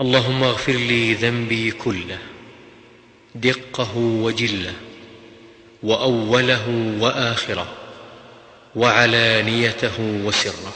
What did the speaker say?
اللهم اغفر لي ذنبي كله دقه وجله وأوله وآخره وعلانيته وسره.